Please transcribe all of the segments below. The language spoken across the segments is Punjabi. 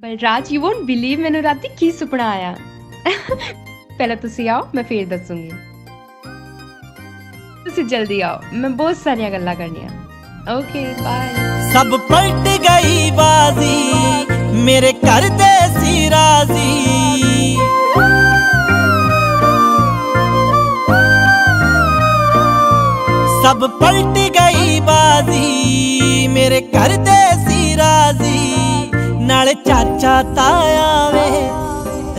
ਬਲਰਾਜ ਯੂ ਵੋਂਟ ਬਿਲੀਵ ਮੈਨੂੰ ਰਾਤੀ ਕੀ ਸੁਪਨਾ ਆਇਆ ਪਹਿਲਾਂ ਤੁਸੀਂ ਆਓ ਮੈਂ ਫੇਰ ਦੱਸੂਗੀ ਤੁਸੀਂ ਜਲਦੀ ਆਓ ਮੈਂ ਬਹੁਤ ਸਾਰੀਆਂ ਗੱਲਾਂ ਕਰਨੀਆਂ ਓਕੇ ਬਾਏ ਸਭ ਪਲਟ ਗਈ ਬਾਜ਼ੀ ਮੇਰੇ ਘਰ ਦੇ ਸੀ ਰਾਜ਼ੀ ਸਭ ਪਲਟ ਗਈ ਬਾਜ਼ੀ ਮੇਰੇ ਘਰ ਦੇ ਸੀ ਰਾਜ਼ੀ ਨਾਲ ਚਾਚਾ ਤਾਇਆ ਵੇ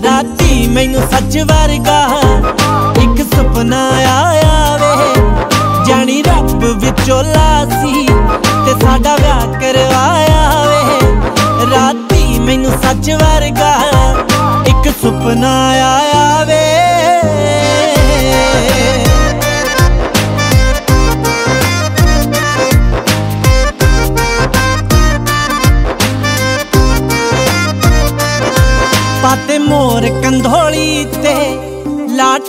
ਰਾਤੀ ਮੈਨੂੰ ਸੱਚ ਵਰਗਾ ਇੱਕ ਸੁਪਨਾ ਆਇਆ ਵੇ। ਜਾਣੀ ਰੱਬ ਵਿੱਚੋਂ ਲਾਸੀ ਤੇ ਸਾਡਾ ਵਿਆਹ ਕਰਵਾਇਆ ਵੇ। ਰਾਤੀ ਮੈਨੂੰ ਸੱਚ ਵਰਗਾ ਇੱਕ ਸੁਪਨਾ ਆਇਆ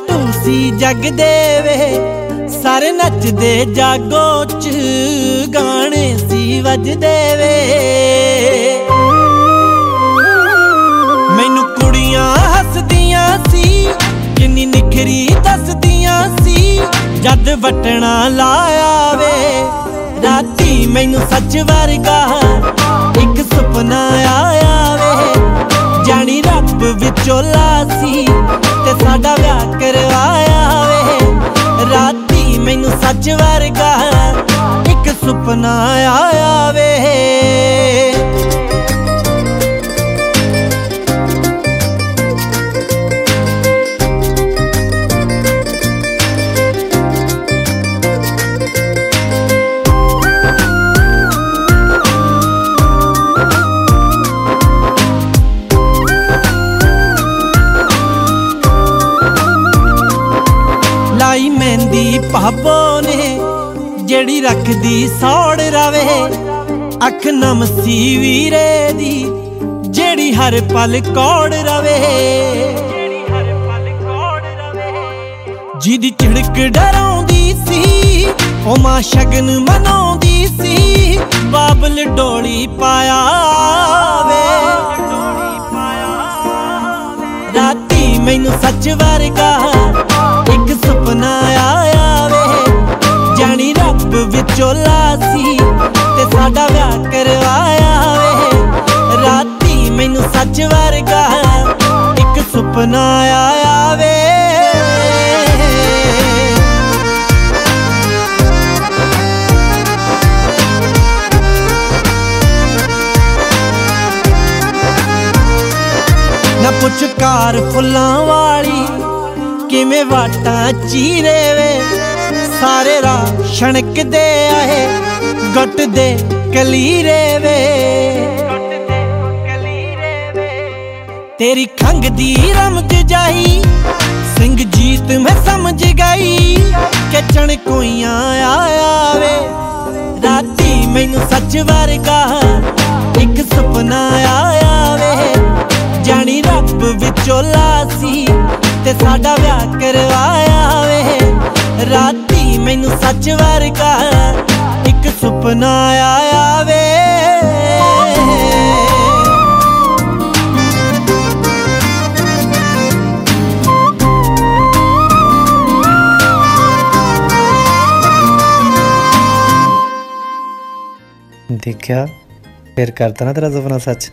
ਲਾਟੂ ਸੀ ਜਗ ਦੇਵੇ ਸਾਰੇ ਨੱਚਦੇ ਜਾਗੋ ਚ ਗਾਣੇ ਸੀ ਵੱਜਦੇ ਵੇ। ਮੈਨੂੰ ਕੁੜੀਆਂ ਹੱਸਦੀਆਂ ਸੀ, ਕਿੰਨੀ ਨਿਖਰੀ ਦੱਸਦੀਆਂ ਸੀ, ਜਦ ਵਟਣਾ ਲਾਇਆ ਵੇ। ਰਾਤੀ ਮੈਨੂੰ ਸੱਚ ਵਰਗਾ ਇੱਕ ਸੁਪਨਾ ਆਇਆ ਜਾਣੀ ਰੱਬ ਵਿੱਚੋਂ ਲਾਸੀ ਤੇ ਸਾਡਾ ਵਿਆਹ ਕਰਵਾਇਆ ਵੇ। ਰਾਤੀ ਮੈਨੂੰ ਸੱਚ ਵਰਗਾ ਇੱਕ ਸੁਪਨਾ ਆਇਆ ਵੇ। ਭਾਬੋ ਨੇ ਜਿਹੜੀ ਰੱਖਦੀ ਸੌੜ ਰਵੇ, ਅੱਖ ਨਮਸੀ ਵੀਰੇ ਦੀ, ਜਿਹੜੀ ਹਰ ਪਲ ਕੋੜ ਰਵੇ। ਜਿਹਦੀ ਝਿੜਕ ਡਰਾਉਂਦੀ ਸੀ, ਉਹ ਮਾਂ ਸ਼ਗਨ ਮਨਾਉਂਦੀ ਸੀ, ਬਾਬਲ ਡੋਲੀ ਪਾਇਆ ਵੇ। ਰਾਤੀ ਮੈਨੂੰ ਸੱਚ ਵਰਗਾ ਚੋਲਾ ਸੀ ਤੇ ਸਾਡਾ ਵਿਆਹ ਕਰਵਾਇਆ ਵੇ। ਰਾਤੀ ਮੈਨੂੰ ਸੱਚ ਵਰਗਾ ਇੱਕ ਸੁਪਨਾ ਆਇਆ ਵੇ। ਨਾ ਪੁੱਛ ਕਾਰ ਫੁੱਲਾਂ ਵਾਲੀ ਕਿਵੇਂ ਵਾਟਾਂ ਚੀਰੇ ਵੇ। ਸਾਰੇ ਛਣਕਦੇ ਆਏ ਗੱਟ ਦੇ ਕਲੀਰੇ ਵੇ। ਤੇਰੀ ਖੰਗ ਦੀ ਰਮਜ ਜਾਈ, ਸਿੰਘ ਜੀਤ ਮੈਂ ਸਮਝ ਗਈ ਕਿ ਚਣ ਕੋਈਆਂ ਆਇਆ ਰਾਤੀ ਮੈਨੂੰ ਸੱਚ ਵਰਗਾ ਇੱਕ ਸੁਪਨਾ ਆਇਆ ਵੇ ਜਾਣੀ ਰੱਬ ਵਿਚੋਲਾ ਸੀ ਤੇ ਸਾਡਾ ਵਿਆਹ ਕਰਵਾਇਆ ਵੇ। ਰਾਤੀ ਮੈਨੂੰ ਸੱਚ ਵਰਗਾ ਇੱਕ ਸੁਪਨਾ ਆਇਆ ਵੇ ਦੇਖਿਆ ਫਿਰ ਕਰਤਾ ਨਾ ਤੇਰਾ ਸੁਪਨਾ ਸੱਚ?